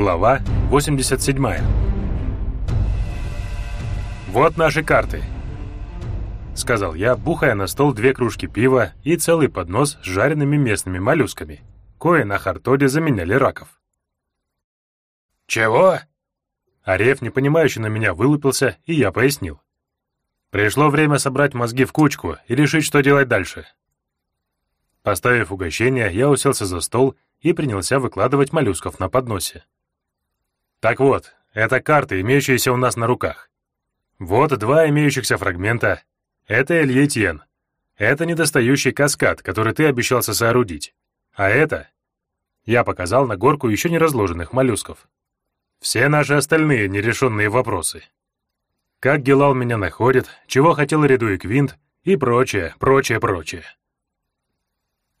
Глава 87. «Вот наши карты», — сказал я, бухая на стол две кружки пива и целый поднос с жареными местными моллюсками, кое на Хартоде заменяли раков. «Чего?» Ареф, непонимающе на меня, вылупился, и я пояснил. Пришло время собрать мозги в кучку и решить, что делать дальше. Поставив угощение, я уселся за стол и принялся выкладывать моллюсков на подносе. Так вот, это карты, имеющиеся у нас на руках. Вот два имеющихся фрагмента. Это Эльетьен. Это недостающий каскад, который ты обещался соорудить. А это... Я показал на горку еще не разложенных моллюсков. Все наши остальные нерешенные вопросы. Как Гелал меня находит, чего хотел Реду и Квинт, и прочее, прочее, прочее.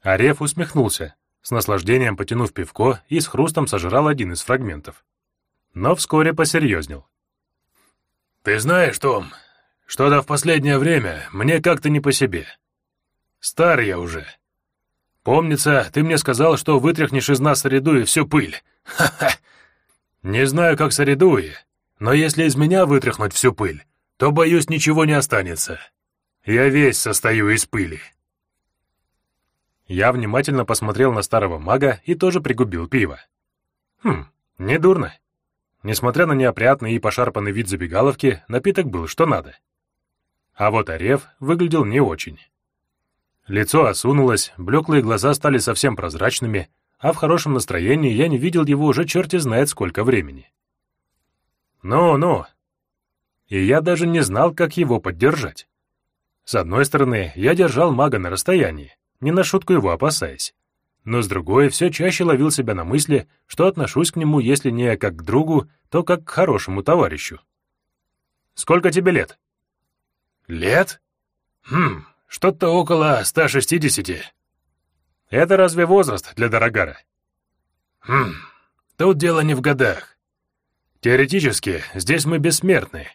Ареф усмехнулся, с наслаждением потянув пивко и с хрустом сожрал один из фрагментов. Но вскоре посерьезнел. «Ты знаешь, Том, что-то в последнее время мне как-то не по себе. Стар я уже. Помнится, ты мне сказал, что вытряхнешь из нас Саридуи всю пыль. Ха-ха! Не знаю, как Саридуи, но если из меня вытряхнуть всю пыль, то, боюсь, ничего не останется. Я весь состою из пыли». Я внимательно посмотрел на старого мага и тоже пригубил пиво. Хм, недурно. Несмотря на неопрятный и пошарпанный вид забегаловки, напиток был что надо. А вот Орев выглядел не очень. Лицо осунулось, блеклые глаза стали совсем прозрачными, а в хорошем настроении я не видел его уже черти знает сколько времени. Ну-ну. И я даже не знал, как его поддержать. С одной стороны, я держал мага на расстоянии, не на шутку его опасаясь. Но с другой, все чаще ловил себя на мысли, что отношусь к нему, если не как к другу, то как к хорошему товарищу. «Сколько тебе лет?» «Лет? Хм, что-то около 160. Это разве возраст для Дорогара? Хм, тут дело не в годах. Теоретически, здесь мы бессмертны.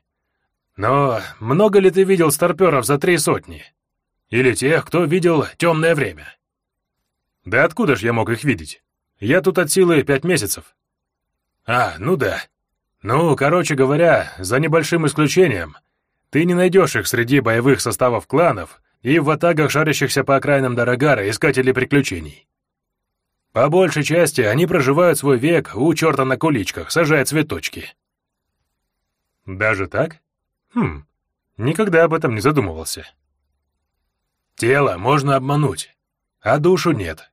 Но много ли ты видел старперов за три сотни? Или тех, кто видел темное время. Да откуда ж я мог их видеть? Я тут от силы пять месяцев. А, ну да. Ну, короче говоря, за небольшим исключением, ты не найдешь их среди боевых составов кланов и в атагах шарящихся по окраинам Дорогара искателей приключений. По большей части они проживают свой век у черта на куличках, сажая цветочки. Даже так? Хм, никогда об этом не задумывался. Тело можно обмануть, а душу нет.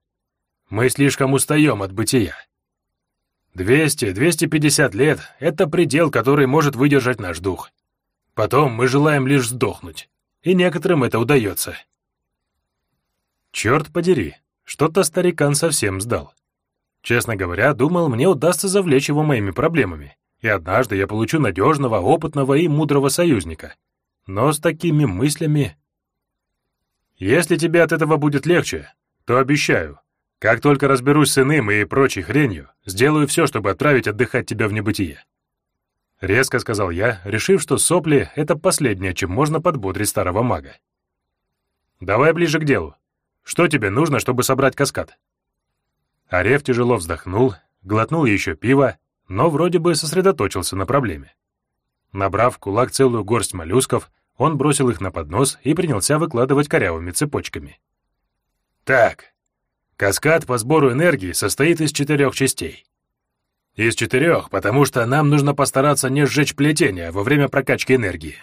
Мы слишком устаем от бытия. 200-250 лет — это предел, который может выдержать наш дух. Потом мы желаем лишь сдохнуть, и некоторым это удается. Черт подери, что-то старикан совсем сдал. Честно говоря, думал, мне удастся завлечь его моими проблемами, и однажды я получу надежного, опытного и мудрого союзника. Но с такими мыслями если тебе от этого будет легче, то обещаю, как только разберусь с иным и прочей хренью, сделаю все, чтобы отправить отдыхать тебя в небытие. Резко сказал я, решив, что сопли — это последнее, чем можно подбодрить старого мага. Давай ближе к делу. Что тебе нужно, чтобы собрать каскад? Ареф тяжело вздохнул, глотнул еще пиво, но вроде бы сосредоточился на проблеме. Набрав кулак целую горсть моллюсков, он бросил их на поднос и принялся выкладывать корявыми цепочками. «Так, каскад по сбору энергии состоит из четырех частей. Из четырех, потому что нам нужно постараться не сжечь плетение во время прокачки энергии.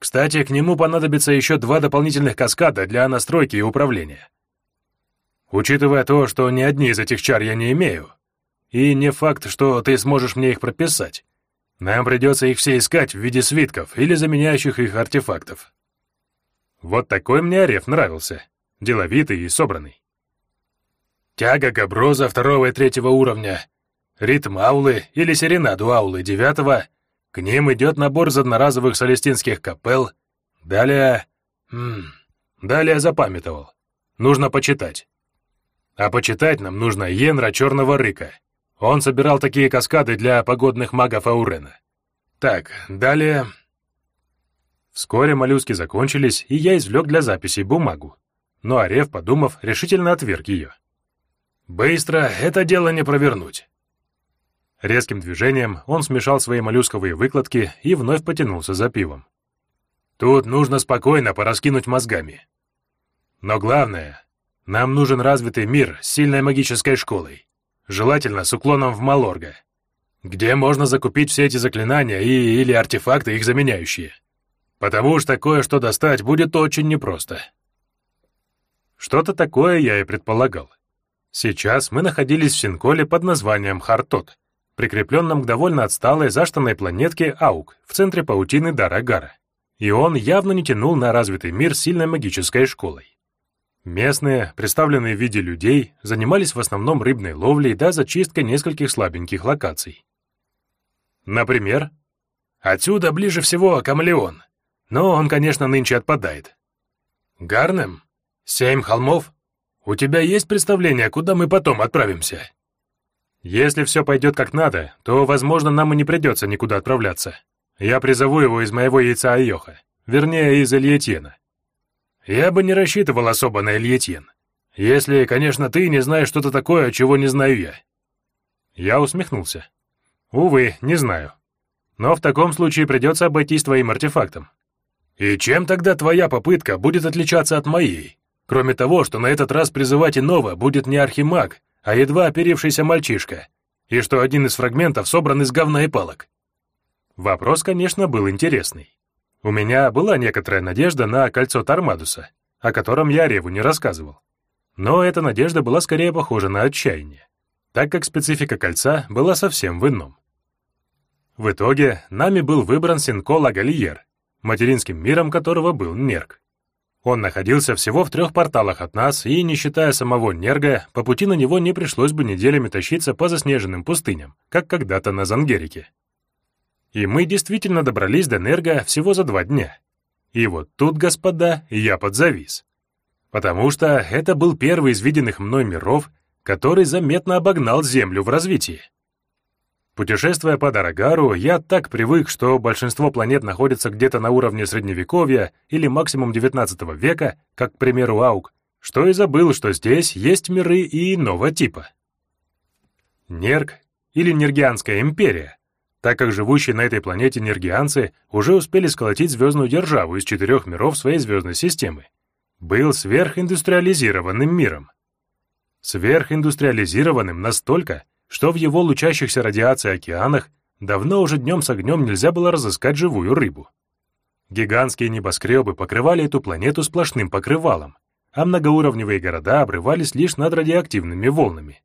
Кстати, к нему понадобится еще два дополнительных каскада для настройки и управления. Учитывая то, что ни одни из этих чар я не имею, и не факт, что ты сможешь мне их прописать, нам придется их все искать в виде свитков или заменяющих их артефактов. Вот такой мне Ареф нравился, деловитый и собранный. Тяга Габроза второго и третьего уровня, ритм аулы или серенаду аулы девятого, к ним идет набор из одноразовых солестинских капел, далее... М -м, далее запамятовал. Нужно почитать. А почитать нам нужно Йенра Черного Рыка, он собирал такие каскады для погодных магов Аурена. Так, далее... Вскоре моллюски закончились, и я извлек для записи бумагу. Но Ареф, подумав, решительно отверг ее. «Быстро это дело не провернуть». Резким движением он смешал свои моллюсковые выкладки и вновь потянулся за пивом. «Тут нужно спокойно пораскинуть мозгами. Но главное, нам нужен развитый мир с сильной магической школой, желательно с уклоном в Малорга, где можно закупить все эти заклинания и или артефакты, их заменяющие. Потому что кое-что достать будет очень непросто». Что-то такое я и предполагал. Сейчас мы находились в Синколе под названием Хартот, прикрепленном к довольно отсталой заштанной планетке Аук в центре паутины Дарагара. И он явно не тянул на развитый мир сильной магической школой. Местные, представленные в виде людей, занимались в основном рыбной ловлей да зачисткой нескольких слабеньких локаций. Например, отсюда ближе всего Камелеон, но он, конечно, нынче отпадает. Гарнем? Семь холмов? У тебя есть представление, куда мы потом отправимся? Если все пойдет как надо, то, возможно, нам и не придется никуда отправляться. Я призову его из моего яйца Айоха, вернее, из Ильетьена. Я бы не рассчитывал особо на Ильетьен. Если, конечно, ты не знаешь что-то такое, чего не знаю я. Я усмехнулся. Увы, не знаю. Но в таком случае придется обойтись твоим артефактом. И чем тогда твоя попытка будет отличаться от моей? Кроме того, что на этот раз призывать иного будет не архимаг, а едва оперившийся мальчишка, и что один из фрагментов собран из говна и палок. Вопрос, конечно, был интересный. У меня была некоторая надежда на кольцо Тармадуса, о котором я Реву не рассказывал. Но эта надежда была скорее похожа на отчаяние, так как специфика кольца была совсем в ином. В итоге нами был выбран Синко Лагальер, материнским миром которого был Нерк. Он находился всего в трех порталах от нас, и, не считая самого Нерга, по пути на него не пришлось бы неделями тащиться по заснеженным пустыням, как когда-то на Зангерике. И мы действительно добрались до Нерга всего за два дня. И вот тут, господа, я подзавис. Потому что это был первый из виденных мной миров, который заметно обогнал Землю в развитии. Путешествуя по Дарагару, я так привык, что большинство планет находится где-то на уровне Средневековья или максимум XIX века, как, к примеру, Аук, что и забыл, что здесь есть миры и иного типа. Нерг или Нергианская империя, так как живущие на этой планете нергианцы уже успели сколотить звездную державу из четырех миров своей звездной системы, был сверхиндустриализированным миром. Сверхиндустриализированным настолько, что в его лучащихся радиацией океанах давно уже днем с огнем нельзя было разыскать живую рыбу. Гигантские небоскребы покрывали эту планету сплошным покрывалом, а многоуровневые города обрывались лишь над радиоактивными волнами.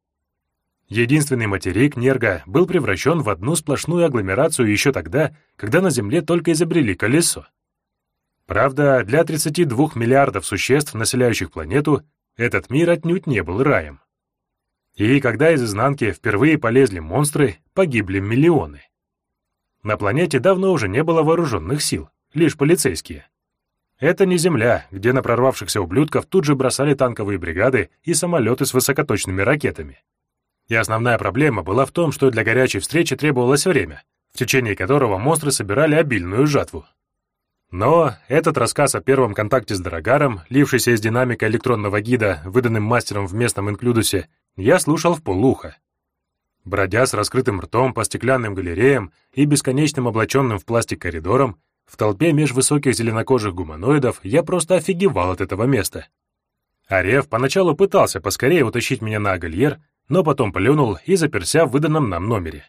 Единственный материк Нерга был превращен в одну сплошную агломерацию еще тогда, когда на Земле только изобрели колесо. Правда, для 32 миллиардов существ, населяющих планету, этот мир отнюдь не был раем. И когда из изнанки впервые полезли монстры, погибли миллионы. На планете давно уже не было вооруженных сил, лишь полицейские. Это не Земля, где на прорвавшихся ублюдков тут же бросали танковые бригады и самолеты с высокоточными ракетами. И основная проблема была в том, что для горячей встречи требовалось время, в течение которого монстры собирали обильную жатву. Но этот рассказ о первом контакте с Дорогаром, лившийся из динамика электронного гида, выданным мастером в местном инклюдусе, я слушал в полуха. Бродя с раскрытым ртом по стеклянным галереям и бесконечным облаченным в пластик коридорам, в толпе меж высоких зеленокожих гуманоидов я просто офигевал от этого места. Ареф поначалу пытался поскорее утащить меня на агальер, но потом плюнул и заперся в выданном нам номере.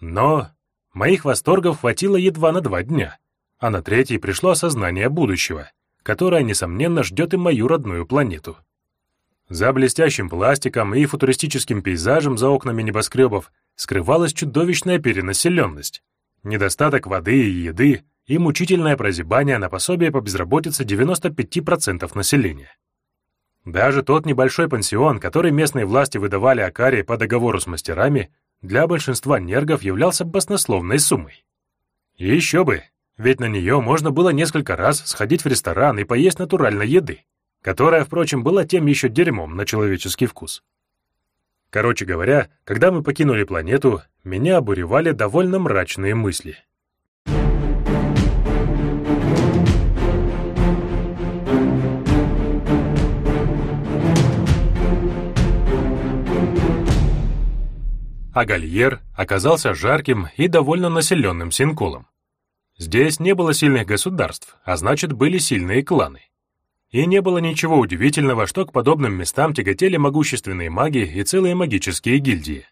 Но моих восторгов хватило едва на два дня, а на третий пришло осознание будущего, которое, несомненно, ждет и мою родную планету. За блестящим пластиком и футуристическим пейзажем за окнами небоскребов скрывалась чудовищная перенаселенность, недостаток воды и еды и мучительное прозябание на пособие по безработице 95% населения. Даже тот небольшой пансион, который местные власти выдавали Акаре по договору с мастерами, для большинства нергов являлся баснословной суммой. Еще бы, ведь на нее можно было несколько раз сходить в ресторан и поесть натуральной еды которая, впрочем, была тем еще дерьмом на человеческий вкус. Короче говоря, когда мы покинули планету, меня обуревали довольно мрачные мысли. а Гальер оказался жарким и довольно населенным синколом. Здесь не было сильных государств, а значит, были сильные кланы. И не было ничего удивительного, что к подобным местам тяготели могущественные маги и целые магические гильдии.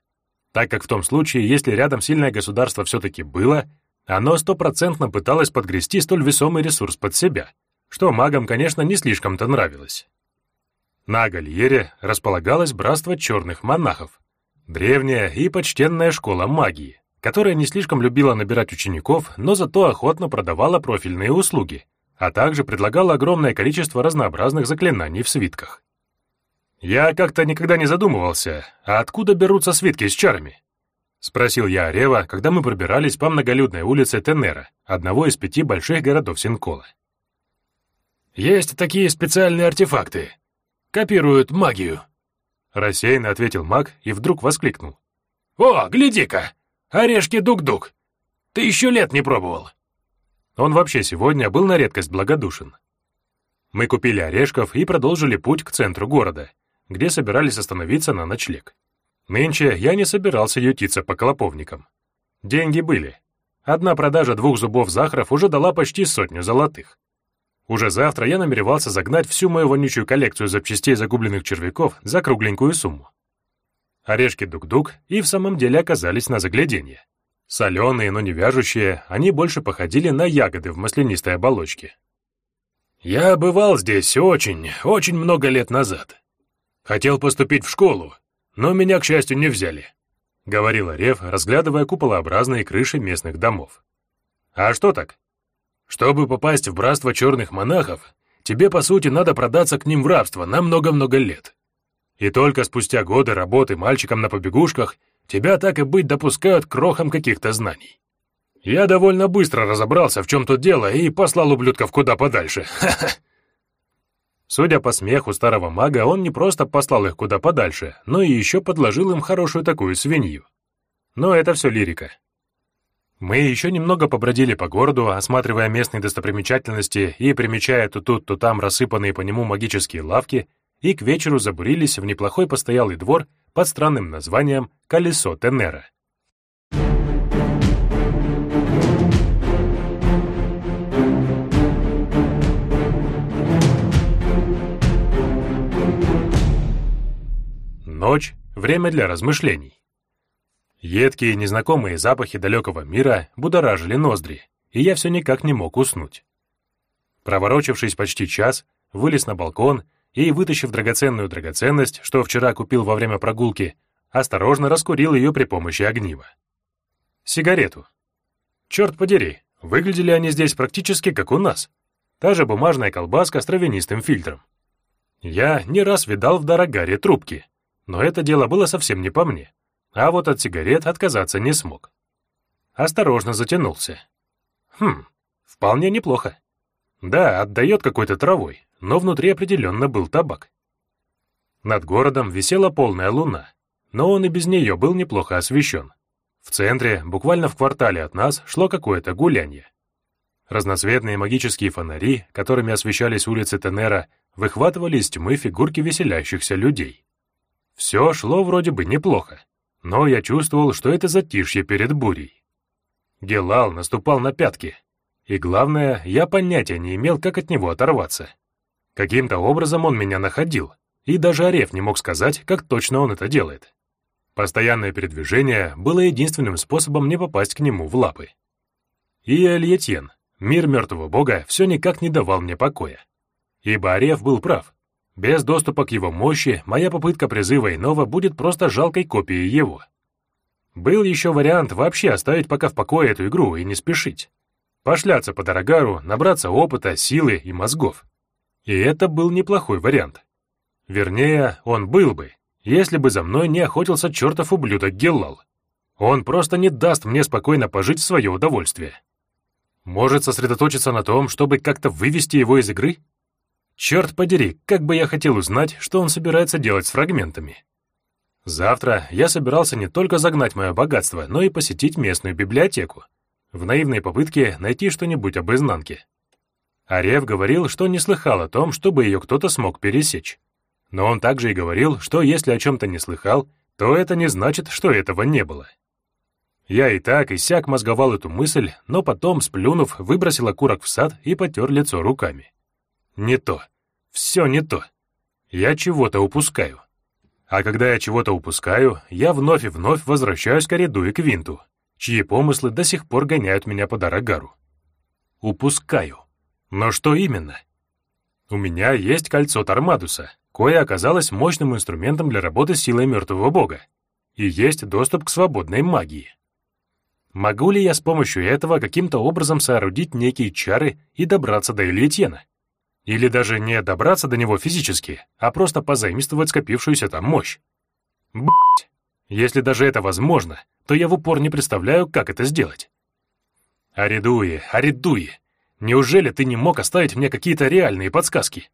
Так как в том случае, если рядом сильное государство все-таки было, оно стопроцентно пыталось подгрести столь весомый ресурс под себя, что магам, конечно, не слишком-то нравилось. На Гальере располагалось братство черных монахов, древняя и почтенная школа магии, которая не слишком любила набирать учеников, но зато охотно продавала профильные услуги, а также предлагала огромное количество разнообразных заклинаний в свитках. Я как-то никогда не задумывался, а откуда берутся свитки с чарами? Спросил я Арева, когда мы пробирались по многолюдной улице Тенера, одного из пяти больших городов Синкола. «Есть такие специальные артефакты. Копируют магию», — рассеянно ответил маг и вдруг воскликнул. «О, гляди-ка! Орешки дук-дук! Ты еще лет не пробовал!» Он вообще сегодня был на редкость благодушен. Мы купили орешков и продолжили путь к центру города, где собирались остановиться на ночлег. Нынче я не собирался ютиться по клоповникам. Деньги были. Одна продажа двух зубов захаров уже дала почти сотню золотых. Уже завтра я намеревался загнать всю мою вонючую коллекцию запчастей загубленных червяков за кругленькую сумму. Орешки дук-дук и в самом деле оказались на загляденье. Соленые, но не вяжущие, они больше походили на ягоды в маслянистой оболочке. «Я бывал здесь очень, очень много лет назад. Хотел поступить в школу, но меня, к счастью, не взяли», — говорил Орев, разглядывая куполообразные крыши местных домов. «А что так?» «Чтобы попасть в братство черных монахов, тебе, по сути, надо продаться к ним в рабство на много-много лет. И только спустя годы работы мальчиком на побегушках тебя так и быть допускают к крохам каких-то знаний. Я довольно быстро разобрался, в чем тут дело, и послал ублюдков куда подальше. Судя по смеху старого мага, он не просто послал их куда подальше, но и еще подложил им хорошую такую свинью. Но это все лирика. Мы еще немного побродили по городу, осматривая местные достопримечательности и примечая то тут, то там рассыпанные по нему магические лавки, и к вечеру забурились в неплохой постоялый двор под странным названием «Колесо Тенера». Ночь — время для размышлений. Едкие незнакомые запахи далекого мира будоражили ноздри, и я все никак не мог уснуть. Проворочившись почти час, вылез на балкон и, вытащив драгоценную драгоценность, что вчера купил во время прогулки, осторожно раскурил ее при помощи огнива. Сигарету. Черт подери, выглядели они здесь практически как у нас. Та же бумажная колбаска с травянистым фильтром. Я не раз видал в Дорогаре трубки, но это дело было совсем не по мне, а вот от сигарет отказаться не смог. Осторожно затянулся. Хм, вполне неплохо. Да, отдает какой-то травой, но внутри определенно был табак. Над городом висела полная луна, но он и без нее был неплохо освещен. В центре, буквально в квартале от нас, шло какое-то гулянье. Разноцветные магические фонари, которыми освещались улицы Тенера, выхватывали из тьмы фигурки веселящихся людей. Все шло вроде бы неплохо, но я чувствовал, что это затишье перед бурей. Гелал наступал на пятки, и главное, я понятия не имел, как от него оторваться. Каким-то образом он меня находил, и даже Ареф не мог сказать, как точно он это делает. Постоянное передвижение было единственным способом не попасть к нему в лапы. И Альетьен, мир мертвого бога, все никак не давал мне покоя. Ибо Ареф был прав. Без доступа к его мощи моя попытка призыва иного будет просто жалкой копией его. Был еще вариант вообще оставить пока в покое эту игру и не спешить. Пошляться по Дорогару, набраться опыта, силы и мозгов. И это был неплохой вариант. Вернее, он был бы, если бы за мной не охотился чертов ублюдок Геллал. Он просто не даст мне спокойно пожить в свое удовольствие. Может сосредоточиться на том, чтобы как-то вывести его из игры? Черт подери, как бы я хотел узнать, что он собирается делать с фрагментами. Завтра я собирался не только загнать мое богатство, но и посетить местную библиотеку, в наивной попытке найти что-нибудь об изнанке. Арев говорил, что не слыхал о том, чтобы ее кто-то смог пересечь. Но он также и говорил, что если о чем-то не слыхал, то это не значит, что этого не было. Я и так, и сяк мозговал эту мысль, но потом, сплюнув, выбросил окурок в сад и потер лицо руками. Не то. Все не то. Я чего-то упускаю. А когда я чего-то упускаю, я вновь и вновь возвращаюсь к Ариду и Квинту, чьи помыслы до сих пор гоняют меня по Дарагару. Упускаю. Но что именно? У меня есть кольцо Тормадуса, кое оказалось мощным инструментом для работы с силой мертвого бога, и есть доступ к свободной магии. Могу ли я с помощью этого каким-то образом соорудить некие чары и добраться до Ильетьена? Или даже не добраться до него физически, а просто позаимствовать скопившуюся там мощь? Б***ь! Если даже это возможно, то я в упор не представляю, как это сделать. Аридуи, Аридуи, неужели ты не мог оставить мне какие-то реальные подсказки?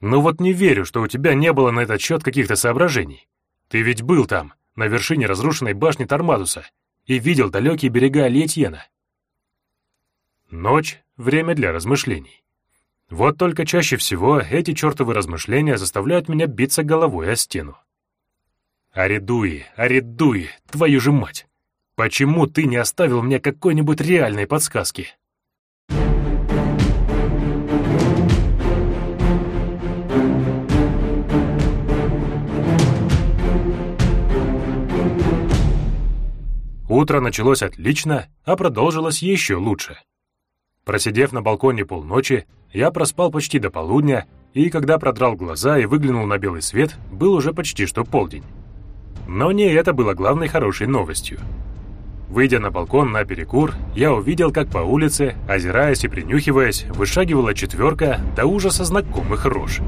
Ну вот не верю, что у тебя не было на этот счет каких-то соображений. Ты ведь был там, на вершине разрушенной башни Тормадуса, и видел далекие берега Летьена. Ночь — время для размышлений. Вот только чаще всего эти чертовы размышления заставляют меня биться головой о стену. Аридуи, Аридуи, твою же мать! Почему ты не оставил мне какой-нибудь реальной подсказки? Утро началось отлично, а продолжилось еще лучше. Просидев на балконе полночи, я проспал почти до полудня, и когда продрал глаза и выглянул на белый свет, был уже почти что полдень. Но не это было главной хорошей новостью. Выйдя на балкон на перекур, я увидел, как по улице, озираясь и принюхиваясь, вышагивала четверка до ужаса знакомых рож.